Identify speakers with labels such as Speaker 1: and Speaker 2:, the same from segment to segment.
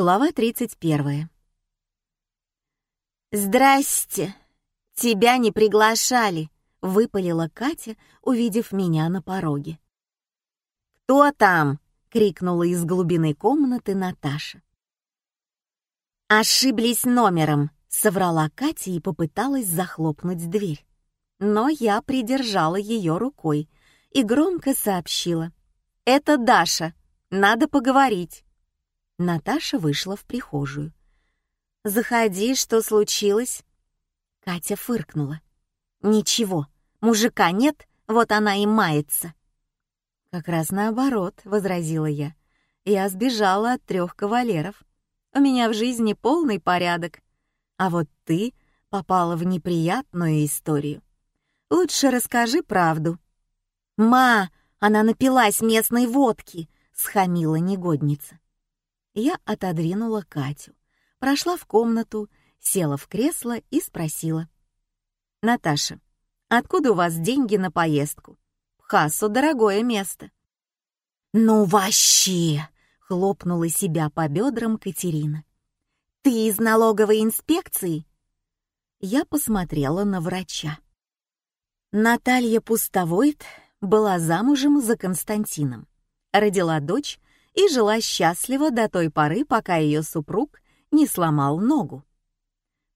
Speaker 1: Глава 31. «Здрасте! Тебя не приглашали!» — выпалила Катя, увидев меня на пороге. «Кто там?» — крикнула из глубины комнаты Наташа. «Ошиблись номером», — соврала Катя и попыталась захлопнуть дверь. Но я придержала ее рукой и громко сообщила. «Это Даша, надо поговорить». Наташа вышла в прихожую. «Заходи, что случилось?» Катя фыркнула. «Ничего, мужика нет, вот она и мается». «Как раз наоборот», — возразила я. «Я сбежала от трех кавалеров. У меня в жизни полный порядок. А вот ты попала в неприятную историю. Лучше расскажи правду». «Ма, она напилась местной водки», — схамила негодница. Я отодвинула Катю, прошла в комнату, села в кресло и спросила. «Наташа, откуда у вас деньги на поездку? Пхасу дорогое место». «Ну вообще!» — хлопнула себя по бедрам Катерина. «Ты из налоговой инспекции?» Я посмотрела на врача. Наталья Пустовойт была замужем за Константином. Родила дочь и жила счастливо до той поры, пока ее супруг не сломал ногу.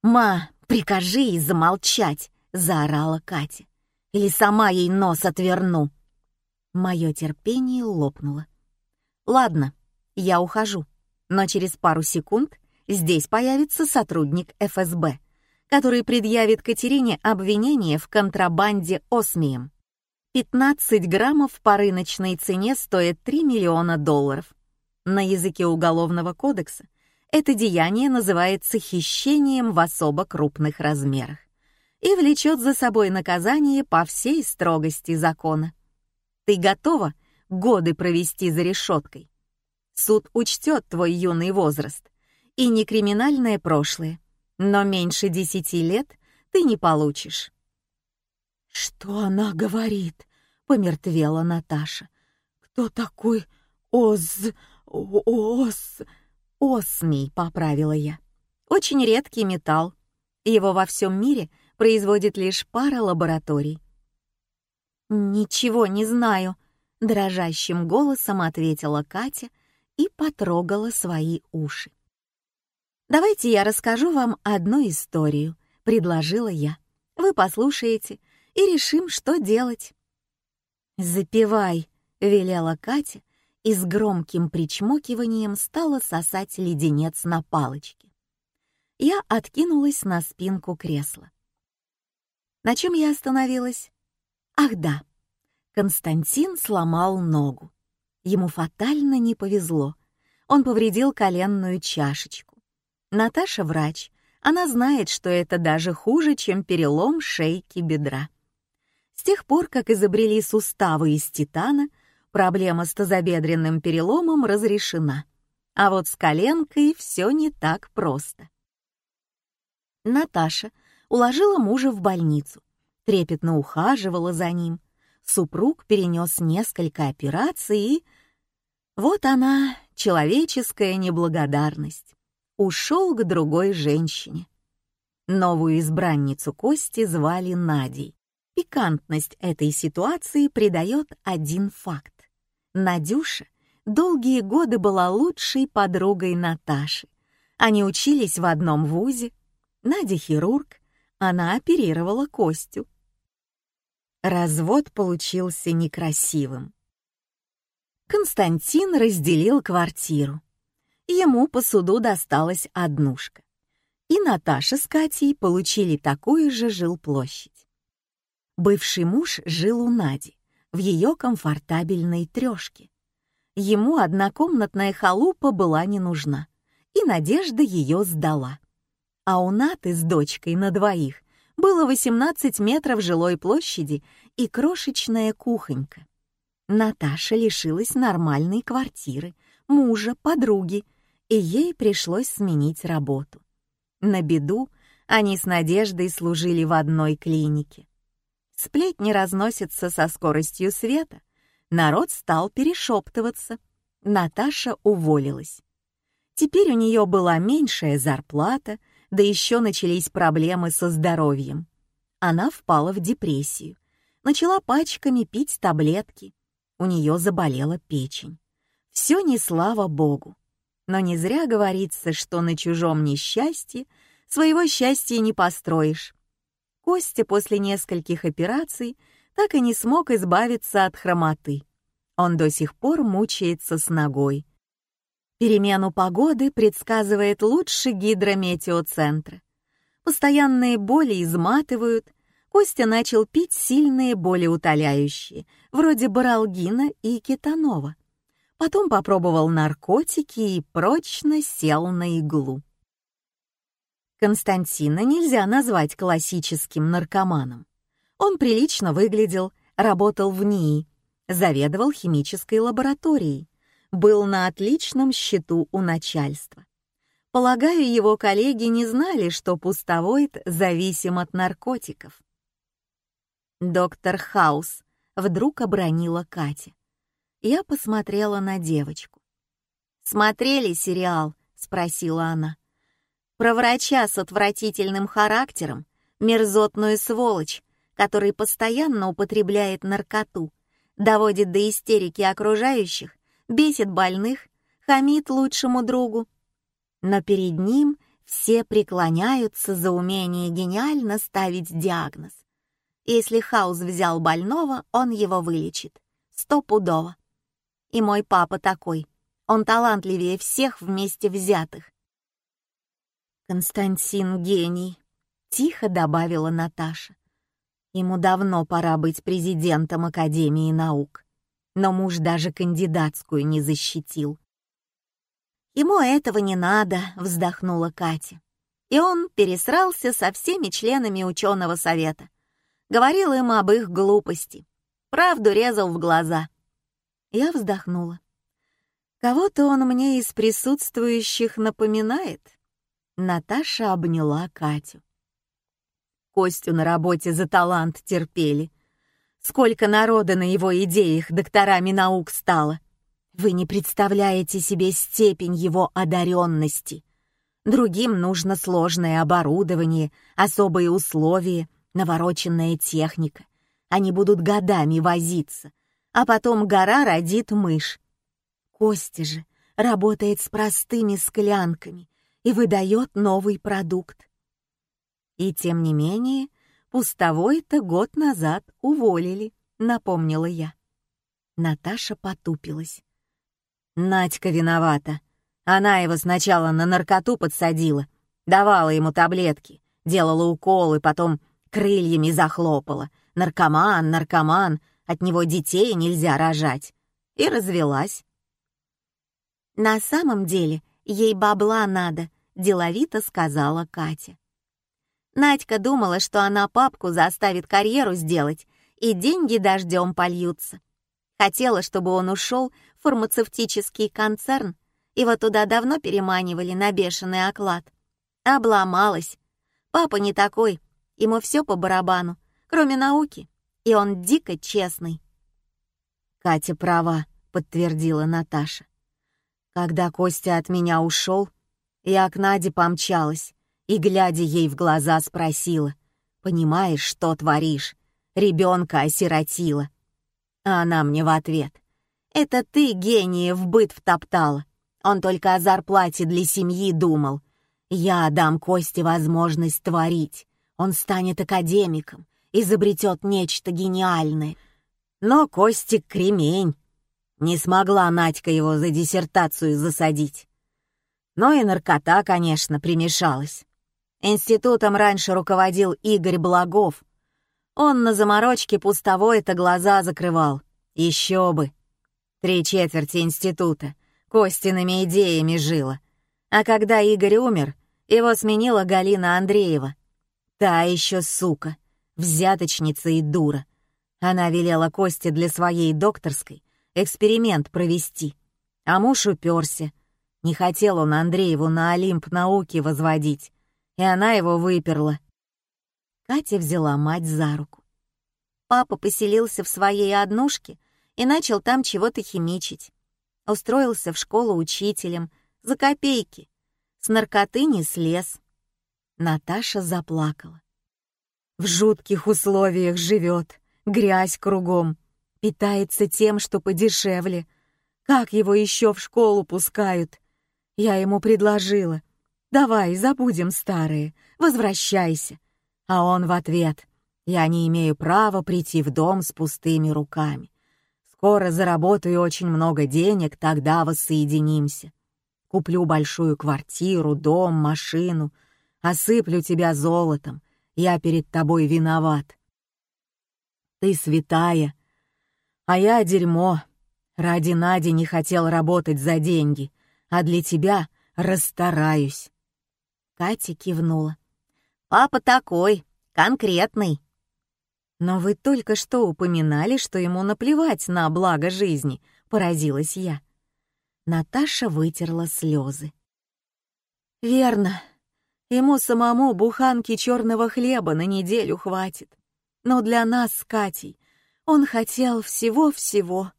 Speaker 1: «Ма, прикажи ей замолчать!» — заорала Катя. «Или сама ей нос отверну!» Мое терпение лопнуло. «Ладно, я ухожу, но через пару секунд здесь появится сотрудник ФСБ, который предъявит Катерине обвинение в контрабанде осмием. 15 граммов по рыночной цене стоит 3 миллиона долларов. На языке Уголовного кодекса это деяние называется хищением в особо крупных размерах и влечет за собой наказание по всей строгости закона. Ты готова годы провести за решеткой? Суд учтет твой юный возраст и не криминальное прошлое, но меньше десяти лет ты не получишь.
Speaker 2: «Что она говорит?» — помертвела Наташа. «Кто такой Оз... Ос...»
Speaker 1: «Осмий», — поправила я. «Очень редкий металл. Его во всем мире производит лишь пара лабораторий». «Ничего не знаю», — дрожащим голосом ответила Катя и потрогала свои уши. «Давайте я расскажу вам одну историю», — предложила я. «Вы послушаете и решим, что делать». «Запивай», — велела Катя и с громким причмокиванием стала сосать леденец на палочке. Я откинулась на спинку кресла. На чем я остановилась? Ах да, Константин сломал ногу. Ему фатально не повезло. Он повредил коленную чашечку. Наташа врач. Она знает, что это даже хуже, чем перелом шейки бедра. С тех пор, как изобрели суставы из титана, проблема с тазобедренным переломом разрешена. А вот с коленкой все не так просто. Наташа уложила мужа в больницу, трепетно ухаживала за ним. Супруг перенес несколько операций и... Вот она, человеческая неблагодарность. Ушел к другой женщине. Новую избранницу Кости звали Надей. Пикантность этой ситуации придает один факт. Надюша долгие годы была лучшей подругой Наташи. Они учились в одном вузе. Надя хирург, она оперировала Костю. Развод получился некрасивым. Константин разделил квартиру. Ему по суду досталась однушка. И Наташа с Катей получили такую же жилплощадь. Бывший муж жил у Нади, в ее комфортабельной трешке. Ему однокомнатная халупа была не нужна, и Надежда ее сдала. А у Наты с дочкой на двоих было 18 метров жилой площади и крошечная кухонька. Наташа лишилась нормальной квартиры, мужа, подруги, и ей пришлось сменить работу. На беду они с Надеждой служили в одной клинике. Сплетни разносятся со скоростью света. Народ стал перешептываться. Наташа уволилась. Теперь у нее была меньшая зарплата, да еще начались проблемы со здоровьем. Она впала в депрессию, начала пачками пить таблетки. У нее заболела печень. Все не слава богу. Но не зря говорится, что на чужом несчастье своего счастья не построишь. Костя после нескольких операций так и не смог избавиться от хромоты. Он до сих пор мучается с ногой. Перемену погоды предсказывает лучше гидрометеоцентра. Постоянные боли изматывают. Костя начал пить сильные болеутоляющие, вроде баралгина и кетанова. Потом попробовал наркотики и прочно сел на иглу. Константина нельзя назвать классическим наркоманом. Он прилично выглядел, работал в НИИ, заведовал химической лабораторией, был на отличном счету у начальства. Полагаю, его коллеги не знали, что пустовоид зависим от наркотиков. «Доктор Хаус», — вдруг обронила Катя. Я посмотрела на девочку. «Смотрели сериал?» — спросила она. «Про врача с отвратительным характером, мерзотную сволочь, который постоянно употребляет наркоту, доводит до истерики окружающих, бесит больных, хамит лучшему другу. Но перед ним все преклоняются за умение гениально ставить диагноз. Если Хаус взял больного, он его вылечит. Стопудово. И мой папа такой. Он талантливее всех вместе взятых. Константин гений, тихо добавила Наташа. Ему давно пора быть президентом Академии наук, но муж даже кандидатскую не защитил. Ему этого не надо, вздохнула Катя. И он пересрался со всеми членами ученого совета. Говорил им об их глупости. Правду резал в глаза. Я вздохнула. Кого-то он мне из присутствующих напоминает. Наташа обняла Катю. Костю на работе за талант терпели. Сколько народа на его идеях докторами наук стало. Вы не представляете себе степень его одаренности. Другим нужно сложное оборудование, особые условия, навороченная техника. Они будут годами возиться, а потом гора родит мышь. Костя же работает с простыми склянками и выдает новый продукт. И тем не менее, пустовой-то год назад уволили, напомнила я. Наташа потупилась. Надька виновата. Она его сначала на наркоту подсадила, давала ему таблетки, делала уколы, потом крыльями захлопала. Наркоман, наркоман, от него детей нельзя рожать. И развелась. «На самом деле ей бабла надо», — деловито сказала Катя. Надька думала, что она папку заставит карьеру сделать, и деньги дождем польются. Хотела, чтобы он ушел в фармацевтический концерн, его туда давно переманивали на бешеный оклад. Обломалась. Папа не такой, ему все по барабану, кроме науки и он дико честный. Катя права, подтвердила Наташа. Когда Костя от меня ушел, я к Наде помчалась и, глядя ей в глаза, спросила, «Понимаешь, что творишь? Ребенка осиротила». А она мне в ответ, «Это ты, гения, в быт втоптала. Он только о зарплате для семьи думал. Я дам Косте возможность творить. Он станет академиком, изобретет нечто гениальное. Но Костик кремень. Не смогла Надька его за диссертацию засадить. Но и наркота, конечно, примешалась. Институтом раньше руководил Игорь Благов. Он на заморочке пустовой-то глаза закрывал. Еще бы. Три четверти института Костиными идеями жила. А когда Игорь умер, его сменила Галина Андреева. Та еще сука взяточница и дура. Она велела Косте для своей докторской эксперимент провести, а муж уперся. Не хотел он Андрееву на Олимп науки возводить, и она его выперла. Катя взяла мать за руку. Папа поселился в своей однушке и начал там чего-то химичить. Устроился в школу учителем, За копейки. С наркоты не слез. Наташа заплакала. В жутких условиях живет, грязь кругом, питается тем, что подешевле. Как его еще в школу пускают? Я ему предложила. Давай, забудем старые, возвращайся. А он в ответ. Я не имею права прийти в дом с пустыми руками. Скоро заработаю очень много денег, тогда воссоединимся. Куплю большую квартиру, дом, машину, осыплю тебя золотом. Я перед тобой виноват. Ты святая, а я дерьмо. Ради Нади не хотел работать за деньги, а для тебя расстараюсь. Катя кивнула. «Папа такой, конкретный». «Но вы только что упоминали, что ему наплевать на благо жизни», — поразилась я. Наташа вытерла слезы. «Верно. Ему самому буханки черного хлеба на неделю хватит. Но для нас с Катей он хотел всего-всего».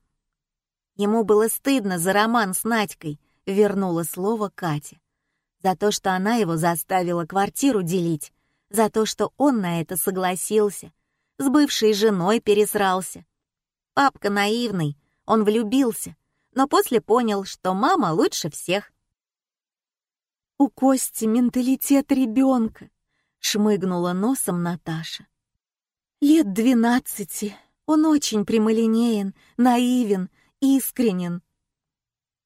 Speaker 1: Ему было стыдно за роман с Надькой, вернула слово Катя за то, что она его заставила квартиру делить, за то, что он на это согласился, с бывшей женой пересрался. Папка наивный, он влюбился, но после понял, что мама лучше всех. «У Кости менталитет ребенка», — шмыгнула носом Наташа. «Лет двенадцати, он очень прямолинеен, наивен, искренен».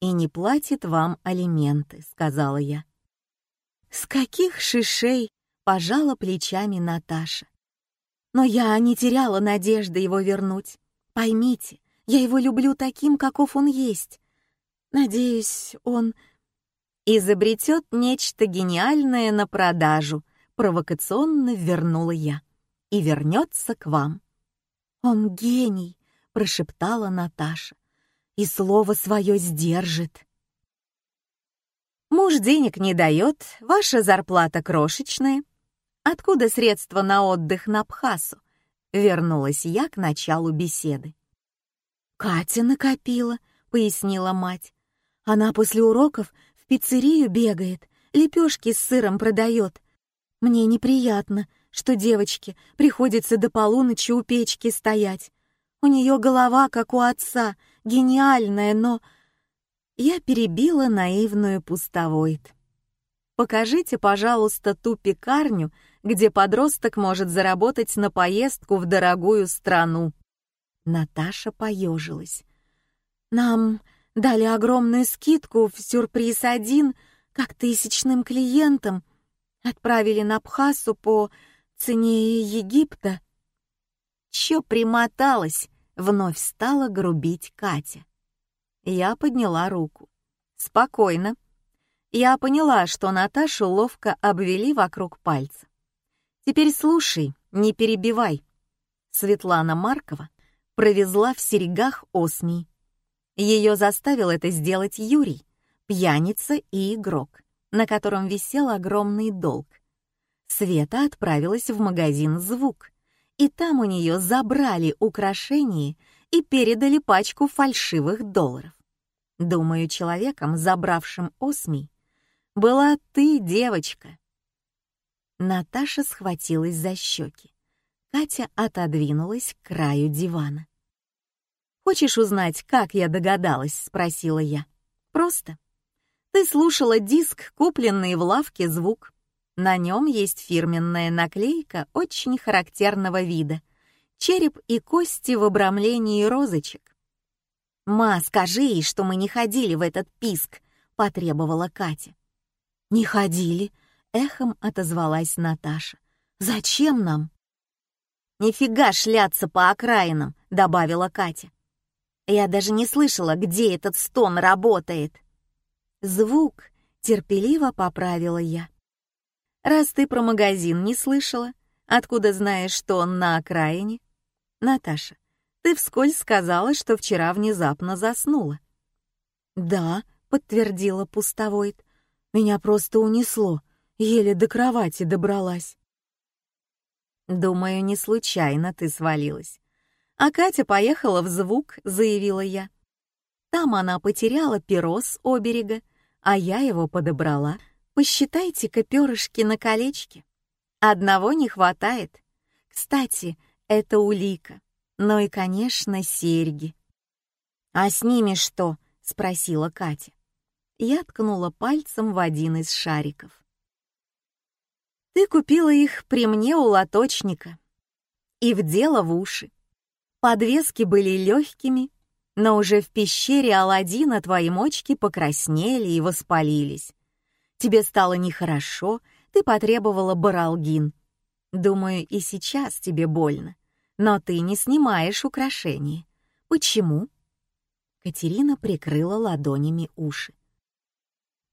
Speaker 1: «И не платит вам алименты», — сказала я. «С каких шишей?» — пожала плечами Наташа. «Но я не теряла надежды его вернуть. Поймите, я его люблю таким, каков он есть. Надеюсь, он изобретет нечто гениальное на продажу», — провокационно вернула я. «И вернется к вам». «Он гений», — прошептала Наташа, — «и слово свое сдержит». Муж денег не дает, ваша зарплата крошечная. Откуда средства на отдых на Бхасу? Вернулась я к началу беседы. Катя накопила, пояснила мать. Она после уроков в пиццерию бегает, лепешки с сыром продает. Мне неприятно, что девочке приходится до полуночи у печки стоять. У нее голова, как у отца, гениальная, но я перебила наивную пустовойт. Покажите, пожалуйста, ту пекарню, где подросток может заработать на поездку в дорогую страну. Наташа поежилась. Нам дали огромную скидку в сюрприз один, как тысячным клиентам. Отправили на Абхазу по цене Египта. Чё примоталась? Вновь стала грубить Катя. Я подняла руку. «Спокойно». Я поняла, что Наташу ловко обвели вокруг пальца. «Теперь слушай, не перебивай». Светлана Маркова провезла в серегах осмий. Ее заставил это сделать Юрий, пьяница и игрок, на котором висел огромный долг. Света отправилась в магазин «Звук», и там у нее забрали украшения и передали пачку фальшивых долларов. Думаю, человеком, забравшим осмий, была ты, девочка. Наташа схватилась за щеки. Катя отодвинулась к краю дивана. «Хочешь узнать, как я догадалась?» — спросила я. «Просто. Ты слушала диск, купленный в лавке «Звук». На нем есть фирменная наклейка очень характерного вида. Череп и кости в обрамлении розочек. «Ма, скажи ей, что мы не ходили в этот писк», — потребовала Катя. «Не ходили», — эхом отозвалась Наташа. «Зачем нам?» «Нифига шляться по окраинам», — добавила Катя. «Я даже не слышала, где этот стон работает». «Звук», — терпеливо поправила я. «Раз ты про магазин не слышала, откуда знаешь, что он на окраине?» «Наташа, ты вскользь сказала, что вчера внезапно заснула. Да, подтвердила пустовойт. Меня просто унесло, еле до кровати добралась. Думаю, не случайно ты свалилась. А Катя поехала в звук, заявила я. Там она потеряла перо с оберега, а я его подобрала. Посчитайте-ка перышки на колечке. Одного не хватает. Кстати, это улика. Ну и, конечно, серьги. «А с ними что?» — спросила Катя. Я ткнула пальцем в один из шариков. «Ты купила их при мне у лоточника и вдела в уши. Подвески были легкими, но уже в пещере Аладдина твои мочки покраснели и воспалились. Тебе стало нехорошо, ты потребовала баралгин. Думаю, и сейчас тебе больно, но ты не снимаешь украшения. Почему?» Катерина прикрыла ладонями уши.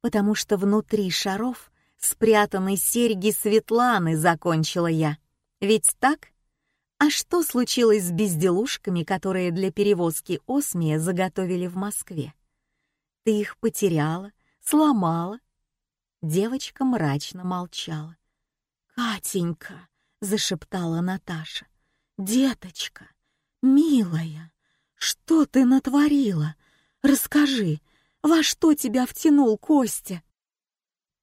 Speaker 1: «Потому что внутри шаров спрятаны серьги Светланы», — закончила я. «Ведь так?» А что случилось с безделушками, которые для перевозки Осмия заготовили в Москве? Ты их потеряла, сломала? Девочка мрачно молчала. «Катенька!» — зашептала Наташа. «Деточка, милая, что ты натворила? Расскажи, во что тебя втянул Костя?»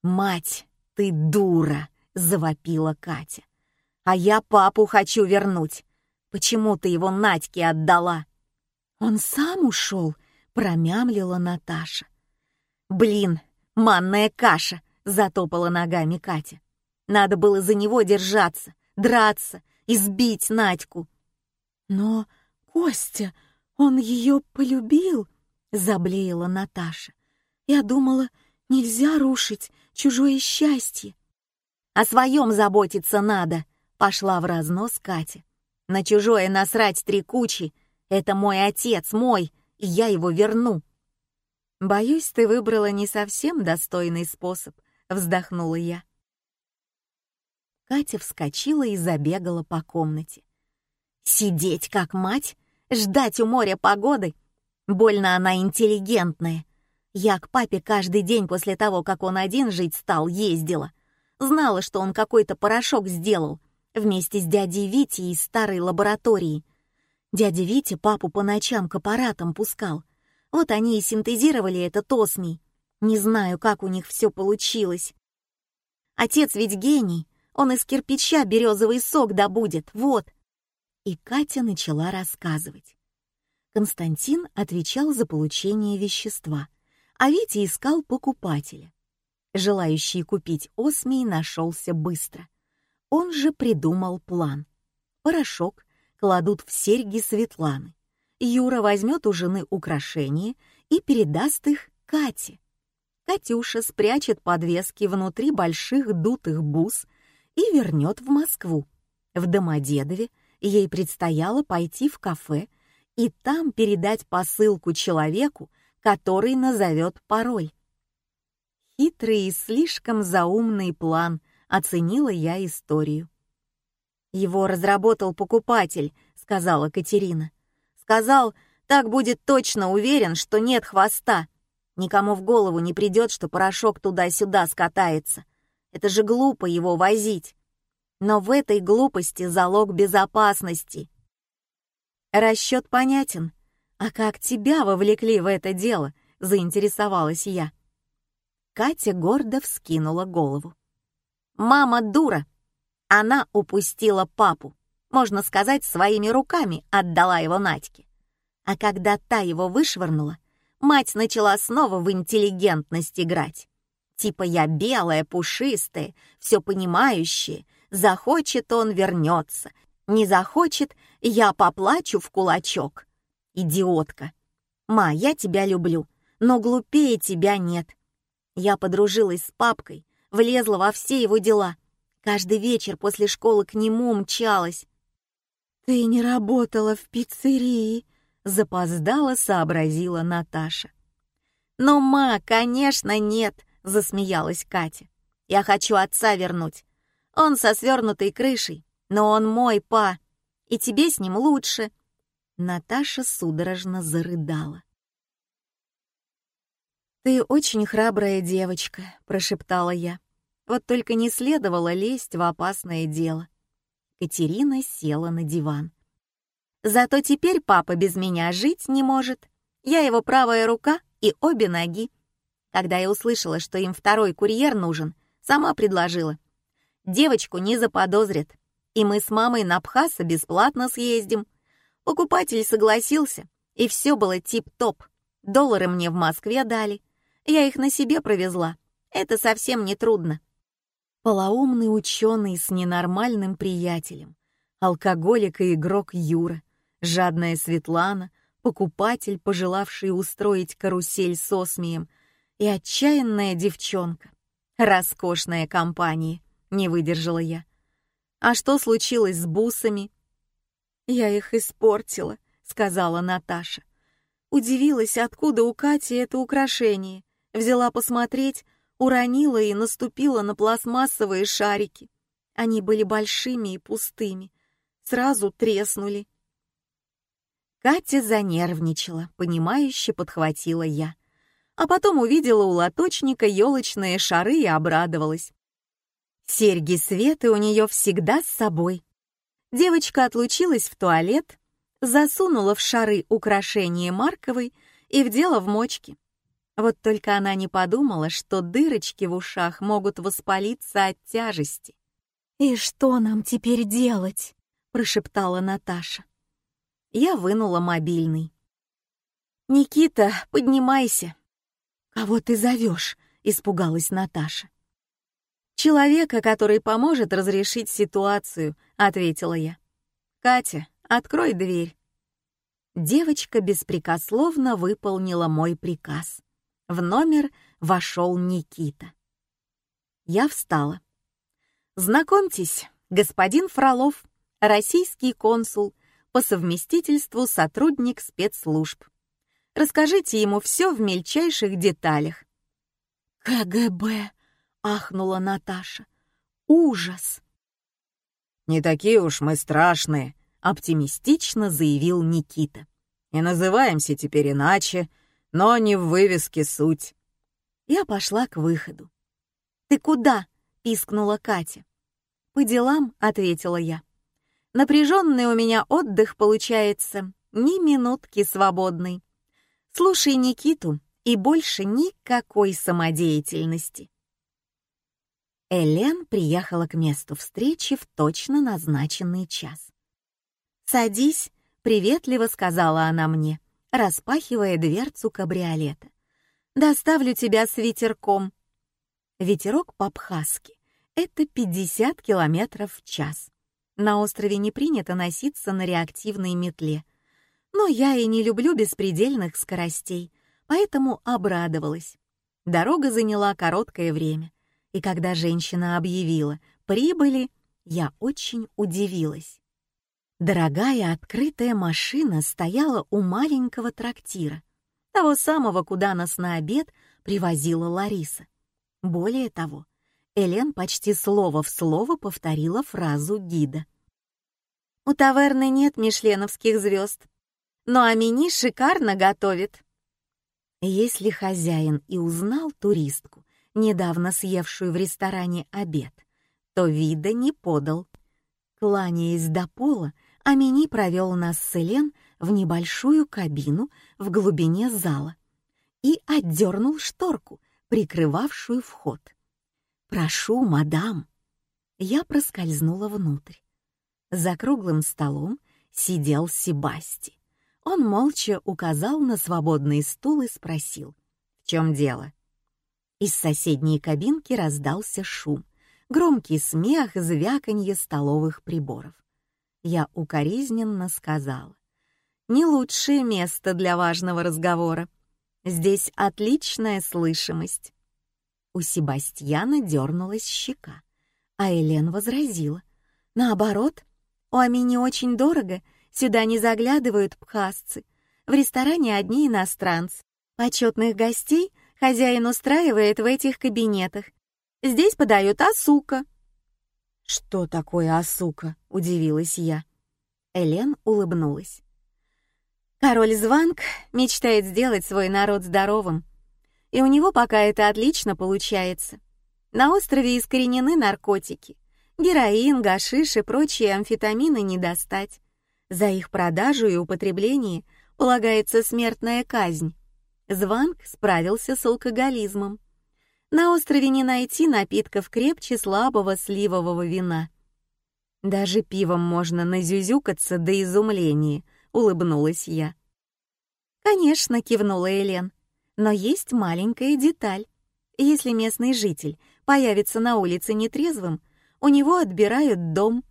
Speaker 1: «Мать, ты дура!» — завопила Катя. А я папу хочу вернуть. Почему ты его Надьке отдала?» «Он сам ушел», — промямлила Наташа. «Блин, манная каша!» — затопала ногами Катя. «Надо было за него держаться, драться, избить Надьку». «Но, Костя, он ее полюбил», — заблеяла Наташа. «Я думала, нельзя рушить чужое счастье». «О своем заботиться надо», Пошла в разнос Катя. На чужое насрать три кучи. Это мой отец, мой, и я его верну. Боюсь, ты выбрала не совсем достойный способ, вздохнула я. Катя вскочила и забегала по комнате. Сидеть как мать, ждать у моря погоды. Больно она интеллигентная. Я к папе каждый день после того, как он один жить стал, ездила. Знала, что он какой-то порошок сделал, вместе с дядей Витей из старой лаборатории. Дядя Витя папу по ночам к аппаратам пускал. Вот они и синтезировали этот осмий. Не знаю, как у них все получилось. Отец ведь гений, он из кирпича березовый сок добудет, вот. И Катя начала рассказывать. Константин отвечал за получение вещества, а Витя искал покупателя. Желающий купить осмий нашелся быстро. Он же придумал план. Порошок кладут в серьги Светланы. Юра возьмет у жены украшения и передаст их Кате. Катюша спрячет подвески внутри больших дутых бус и вернет в Москву. В Домодедове ей предстояло пойти в кафе и там передать посылку человеку, который назовет пароль. Хитрый и слишком заумный план — оценила я историю. «Его разработал покупатель», — сказала Катерина. «Сказал, так будет точно уверен, что нет хвоста. Никому в голову не придет, что порошок туда-сюда скатается. Это же глупо его возить. Но в этой глупости залог безопасности. Расчет понятен. А как тебя вовлекли в это дело? Заинтересовалась я. Катя гордо вскинула голову. Мама дура. Она упустила папу. Можно сказать, своими руками отдала его Надьке. А когда та его вышвырнула, мать начала снова в интеллигентность играть. Типа я белая, пушистая, все понимающая. Захочет он вернется. Не захочет, я поплачу в кулачок. Идиотка. Ма, я тебя люблю, но глупее тебя нет. Я подружилась с папкой, влезла во все его дела. Каждый вечер после школы к нему мчалась. «Ты не работала в пиццерии», — запоздала сообразила Наташа. «Но, ма, конечно, нет», — засмеялась Катя. «Я хочу отца вернуть. Он со свернутой крышей, но он мой па, и тебе с ним лучше». Наташа судорожно зарыдала. «Ты очень храбрая девочка», — прошептала я. Вот только не следовало лезть в опасное дело. Катерина села на диван. «Зато теперь папа без меня жить не может. Я его правая рука и обе ноги. Когда я услышала, что им второй курьер нужен, сама предложила. Девочку не заподозрят, и мы с мамой на Бхаса бесплатно съездим. Покупатель согласился, и все было тип-топ. Доллары мне в Москве дали. Я их на себе провезла. Это совсем не трудно. Полоумный ученый с ненормальным приятелем, алкоголик и игрок Юра, жадная Светлана, покупатель, пожелавший устроить карусель с осмием — и отчаянная девчонка. Роскошная компания, не выдержала я. А что случилось с бусами? Я их испортила, сказала Наташа. Удивилась, откуда у Кати это украшение. Взяла посмотреть, уронила и наступила на пластмассовые шарики. Они были большими и пустыми. Сразу треснули. Катя занервничала, понимающе подхватила я а потом увидела у лоточника елочные шары и обрадовалась. Серьги Светы у нее всегда с собой. Девочка отлучилась в туалет, засунула в шары украшение Марковой и вдела в мочки. Вот только она не подумала, что дырочки в ушах могут воспалиться от тяжести.
Speaker 2: «И что нам теперь делать?» — прошептала Наташа.
Speaker 1: Я вынула мобильный. «Никита, поднимайся!»
Speaker 2: «Кого ты зовешь?» — испугалась Наташа.
Speaker 1: «Человека, который поможет разрешить ситуацию», — ответила я. «Катя, открой дверь». Девочка беспрекословно выполнила мой приказ. В номер вошел Никита. Я встала. «Знакомьтесь, господин Фролов, российский консул, по совместительству сотрудник спецслужб. Расскажите ему все в мельчайших деталях».
Speaker 2: «КГБ!» — ахнула Наташа. «Ужас!»
Speaker 3: «Не такие уж мы страшные», — оптимистично заявил Никита. «И называемся теперь иначе, но не в вывеске суть».
Speaker 1: Я пошла к выходу. «Ты куда?» — пискнула Катя. «По делам», — ответила я. «Напряженный у меня отдых получается, ни минутки свободной. Слушай Никиту и больше никакой самодеятельности. Элен приехала к месту встречи в точно назначенный час. «Садись», — приветливо сказала она мне, распахивая дверцу кабриолета. «Доставлю тебя с ветерком». Ветерок по-абхазски — это 50 километров в час. На острове не принято носиться на реактивной метле — но я и не люблю беспредельных скоростей, поэтому обрадовалась. Дорога заняла короткое время, и когда женщина объявила «прибыли», я очень удивилась. Дорогая открытая машина стояла у маленького трактира, того самого, куда нас на обед привозила Лариса. Более того, Элен почти слово в слово повторила фразу гида. «У таверны нет мишленовских звезд, но Амини шикарно готовит. Если хозяин и узнал туристку, недавно съевшую в ресторане обед, то вида не подал. Кланяясь до пола, Амини провел нас с Элен в небольшую кабину в глубине зала и отдернул шторку, прикрывавшую вход. «Прошу, мадам!» Я проскользнула внутрь. За круглым столом сидел Себасти. Он молча указал на свободный стул и спросил, в чем дело. Из соседней кабинки раздался шум, громкий смех, звяканье столовых приборов. Я укоризненно сказала, «Не лучшее место для важного разговора. Здесь отличная слышимость». У Себастьяна дернулась щека, а Элен возразила, «Наоборот, у Амини очень дорого, Сюда не заглядывают пхасцы. В ресторане одни иностранцы. Почетных гостей хозяин устраивает в этих кабинетах. Здесь подают асука.
Speaker 2: «Что такое асука?» — удивилась я.
Speaker 1: Элен улыбнулась. Король Званг мечтает сделать свой народ здоровым. И у него пока это отлично получается. На острове искоренены наркотики. Героин, гашиш и прочие амфетамины не достать. За их продажу и употребление полагается смертная казнь. Званг справился с алкоголизмом. На острове не найти напитков крепче слабого сливового вина. Даже пивом можно назюзюкаться до изумления, улыбнулась я. Конечно, кивнула Элен. Но есть маленькая деталь. Если местный житель появится на улице нетрезвым, у него отбирают дом.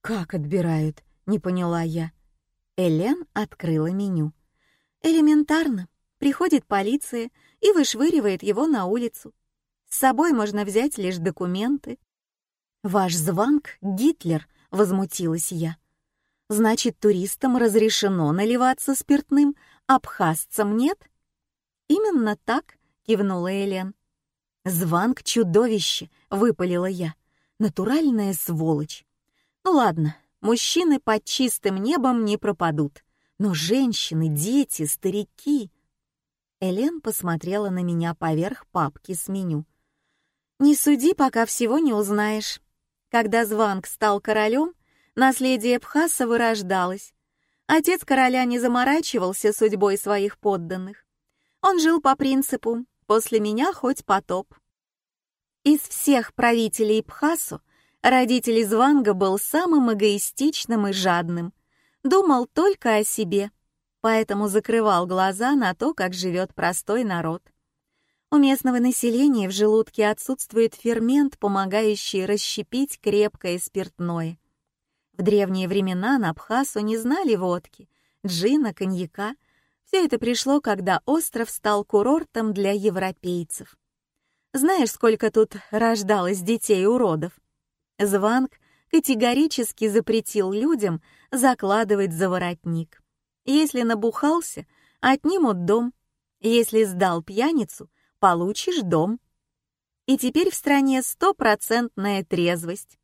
Speaker 3: Как отбирают? Не поняла я.
Speaker 1: Элен открыла меню. Элементарно. Приходит полиция и вышвыривает его на улицу. С собой можно взять лишь документы. «Ваш званг — Гитлер», — возмутилась я. «Значит, туристам разрешено наливаться спиртным, абхазцам нет?» «Именно так», — кивнула Элен. «Званг — чудовище», — выпалила я. «Натуральная сволочь». «Ну ладно, мужчины под чистым небом не пропадут, но женщины, дети, старики...» Элен посмотрела на меня поверх папки с меню. «Не суди, пока всего не узнаешь. Когда Званг стал королем, наследие Пхаса вырождалось. Отец короля не заморачивался судьбой своих подданных. Он жил по принципу «после меня хоть потоп». Из всех правителей Пхасу родитель Званга был самым эгоистичным и жадным, думал только о себе, поэтому закрывал глаза на то, как живет простой народ. У местного населения в желудке отсутствует фермент, помогающий расщепить крепкое спиртное. В древние времена на Абхазу не знали водки, джина, коньяка. Все это пришло, когда остров стал курортом для европейцев. Знаешь, сколько тут рождалось детей-уродов? Званг категорически запретил людям закладывать за воротник. Если набухался, отнимут дом. Если сдал пьяницу, получишь дом. И теперь в стране стопроцентная трезвость.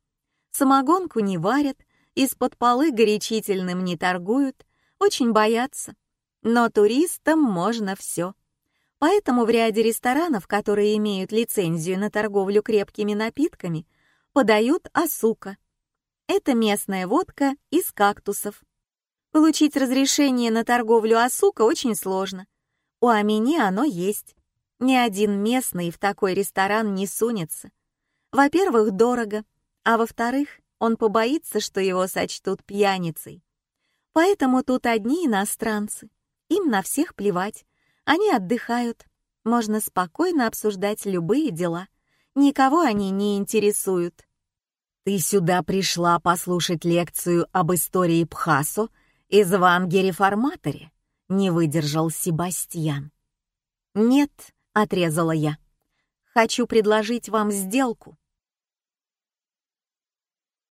Speaker 1: Самогонку не варят, из-под полы горячительным не торгуют, очень боятся. Но туристам можно все. Поэтому в ряде ресторанов, которые имеют лицензию на торговлю крепкими напитками, подают асука. Это местная водка из кактусов. Получить разрешение на торговлю асука очень сложно. У Амини оно есть. Ни один местный в такой ресторан не сунется. Во-первых, дорого, а во-вторых, он побоится, что его сочтут пьяницей. Поэтому тут одни иностранцы. Им на всех плевать. Они отдыхают. Можно спокойно обсуждать любые дела. Никого они не интересуют.
Speaker 3: «Ты сюда пришла послушать лекцию об истории Пхасо из Вангере-форматоре?» — не выдержал Себастьян.
Speaker 1: «Нет», — отрезала я. «Хочу предложить вам сделку.